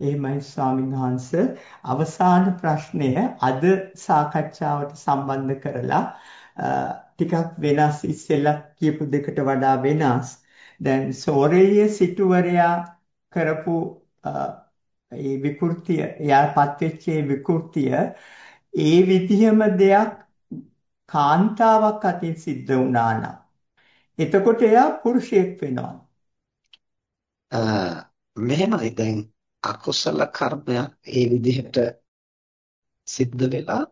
එහෙමයි ස්වාමීන් වහන්ස අවසාන ප්‍රශ්නය අද සාකච්ඡාවට සම්බන්ධ කරලා ටිකක් වෙනස් ඉස්සෙල්ලා කියපු දෙකට වඩා වෙනස්. දැන් සෝරේය සිටුවරයා කරපු ඒ විකෘතිය එයාපත් වෙච්ච ඒ විකෘතිය ඒ විදිහම දෙයක් කාන්තාවක් අතින් සිද්ධ වුණා නම් එතකොට එයා පුරුෂයෙක් වෙනවා. මෙහෙමයි දැන් අකුසල කර්මයක් ඒ විදිහට සිද්ධ වෙලා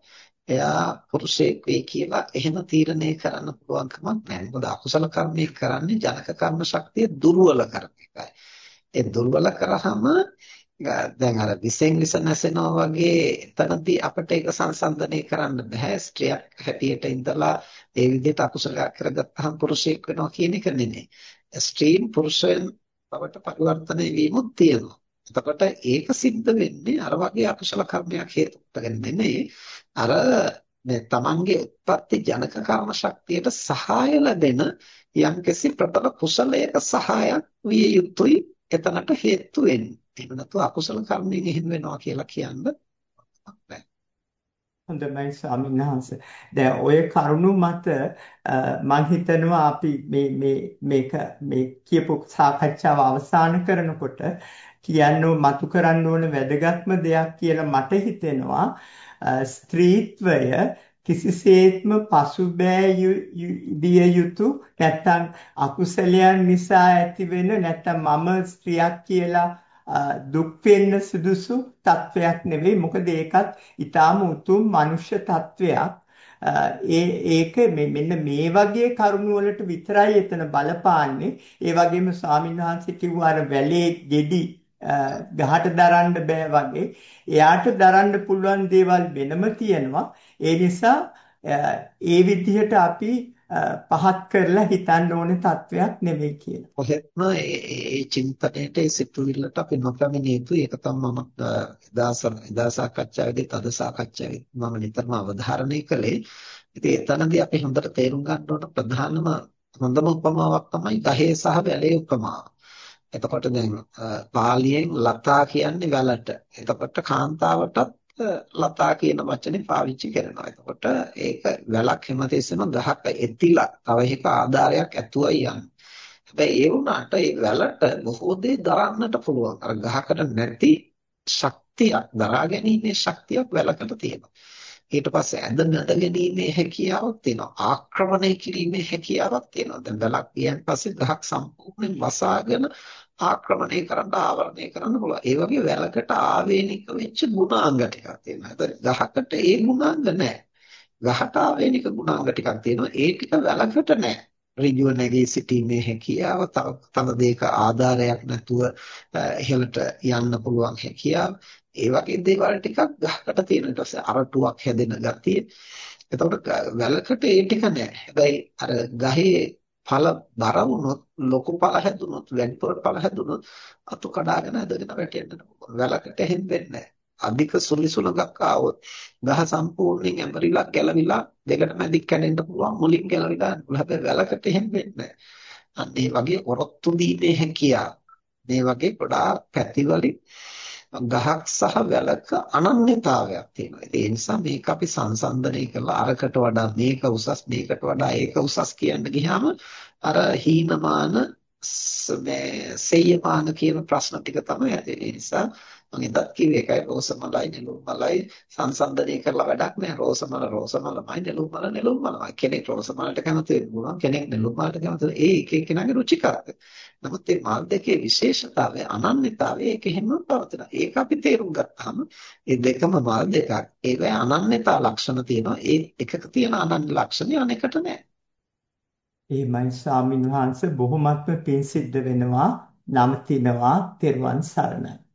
එයා පුරුෂයෙක් වෙයි කියලා එහෙම තීරණය කරන්න පුළුවන් කමක් නැහැ. මොකද අකුසල කර්මයක් කරන්නේ ජනක කර්ම ශක්තිය දුර්වල කරන එකයි. ඒ දුර්වල කරාම දැන් අර විසෙන් විස නැසෙනවා වගේ එතනදී අපිට ඒක සංසන්දනය කරන්න බෑ. ස්ත්‍රියක් හැටියට ඉඳලා ඒ විදිහට අකුසලයක් කරගත්තාම පුරුෂයෙක් වෙනවා කියන එක නෙමෙයි. ස්ත්‍රීන් පුරුෂයන් බවට පරිවර්තනය වීමුත් තියෙනවා. එතකොට ඒක සිද්ධ වෙන්නේ අර වගේ අකුසල කර්මයක් හේතු කොටගෙන නෙමෙයි අර මේ තමන්ගේ උත්පත්ති ජනක කර්ම ශක්තියට සහාය ලැබෙන යම්කිසි ප්‍රබල කුසලයක සහායක් විය යුතුයි එතනට හේතු වෙන්නේ. එහෙම නැත්නම් අකුසල කර්මයෙන් එහෙම වෙනවා කියලා කියන්න බෑ. හොඳයි ස්වාමීන් වහන්සේ. දැන් ඔය කරුණු මත මම හිතනවා අපි මේ මේ මේක මේ කියපු සාකච්ඡාව අවසන් කරනකොට කියන්න මතු කරන්න ඕන වැදගත්ම දෙයක් කියලා මට හිතෙනවා ස්ත්‍රීත්වය කිසිසේත්ම පසුබෑ දිය යුතු නැත්තම් අකුසලයන් නිසා ඇතිවෙන නැත්තම් මම ස්ත්‍රියක් කියලා දුක් වෙන්න සුදුසු තත්වයක් නෙවෙයි. මොකද ඒකත් ඊටාම උතුම් මනුෂ්‍ය තත්වයක්. ඒ ඒක මෙන්න මේ වගේ කරුණු වලට විතරයි එතන බලපාන්නේ. ඒ වගේම ස්වාමීන් වහන්සේ කිව්වා අර වැලේ ගෙඩි ගහට දරන්න බෑ වගේ එයාට දරන්න පුළුවන් දේවල් වෙනම තියෙනවා ඒ නිසා ඒ විදිහට අපි පහත් කරලා හිතන්න ඕන තත්වයක් නෙවෙයි කියලා. කොහෙත්ම ඒ චින්තනයේට ඒ සිතුවිල්ලට අපි නොපැමිණිය යුතුයි. ඒක තමයි මම එදා එදා සාකච්ඡාවේදී තද සාකච්ඡාවේ මම නිතරම අවධාරණය කළේ. ඉතින් එතනදී අපි හොඳට තේරුම් ගන්න ඕන ප්‍රධානම හොඳම උපමාවක් තමයි ගහේ සහ වැලේ උපමාව. එතකොට දැන් පාලියෙන් ලතා කියන්නේ වැලට. එතකොට කාන්තාවටත් ලතා කියන වචනේ පාවිච්චි කරනවා. එතකොට ඒක වැලක් හැමතිස්සෙම ගහක එතිලා තව එක ආධාරයක් ඇතුවයි යන්නේ. හැබැයි ඒ වුණාට ඒ වැලට බොහෝ දේ දරන්නට පුළුවන්. අර ගහකට නැති ශක්තියක් දරා ගැනීමේ ශක්තියක් වැලකට තියෙනවා. ඊට පස්සේ ඇද නැද ගැනීමේ හැකියාවක් තියෙනවා. ආක්‍රමණය කිරීමේ හැකියාවක් තියෙනවා. දැන් වැලක් ගියන් පස්සේ ගහක් සම්පූර්ණයෙන් වසාගෙන ආක්‍රමණය කරන්න ආවරණය කරන්න පුළුවන්. ඒ වගේ වැලකට ආවේනික වෙච්ච ගුණාංග ටිකක් තියෙනවා. ඒතර ගහකට ඒ ගුණාංග නැහැ. ගහට ආවේනික ගුණාංග ටිකක් තියෙනවා. ඒ ටික වැලකට නැහැ. ඍජුව නැගී සිටීමේ හැකියාව, තව දෙයක ආධාරයක් නැතුව ඉහළට යන්න පුළුවන් හැකියාව. ඒ වගේ දේවල් ටිකක් ගහකට තියෙන ඊට පස්සේ අරටුවක් හැදෙන ගතිය. එතකොට වැලකට ඒ ටික නැහැ. හැබැයි අර ගහේ ඵල බර වුණොත් ලොකු ඵල හැදුනොත් වැඩිපුර ඵල හැදුනොත් අතු කඩාගෙන ඇදගෙන වැටෙන්න පුළුවන්. වැලකට එහෙම වෙන්නේ අධික සුලි සුලඟක් ආවොත් ගහ සම්පූර්ණයෙන් ඇඹරිලා ගැලවිලා දෙකට මැදික් කැඩෙන්න පුළුවන් මුලින් ගැලවිලා යනවා. හැබැයි වැලකට එහෙම වෙන්නේ අන්න ඒ වගේ ඔරොත්තු දීමේ හැකියාව මේ වගේ ගොඩාක් පැතිවලින් ගහක් සහ වැලක අනන්‍යතාවයක් තියෙනවා. ඒ නිසා මේක අපි සංසන්දනය කරලා අරකට වඩා මේක උසස් මේකට වඩා ඒක උසස් කියන්න ගියාම අර හීනමාන මේ සෙය්‍යමාන කියන ප්‍රශ්න ටික තමයි ඇති. ඒ නිසා මම එදත් කිව්වේ ඒකයි රෝස මලයි නෙළුම් මලයි සංසන්දනය කරලා වැඩක් නැහැ. රෝස මල රෝස මලමයි නෙළුම් මල නෙළුම් මලමයි. කෙනෙක් රෝස මලට කැමති වෙන්න පුළුවන්. කෙනෙක් නෙළුම් මලට කැමති ඒ එක එක්කෙනාගේ රුචිකාරක. නමුත් මේ මල් දෙකේ විශේෂතාවය අනන්‍යතාවය ඒක හැම පවතිනවා. ඒක අපි තේරුම් ගත්තාම මේ දෙකම මල් දෙකක්. ඒකේ අනන්‍යතා ලක්ෂණ තියෙනවා. ඒ එකක තියෙන අනන්‍ය ලක්ෂණය අනෙකට නැහැ. එහෙමයි ස්වාමීන් වහන්සේ බොහොමත්ම පිං සිද්ධ වෙනවා. නම තිනවා තෙරුවන් සරණයි.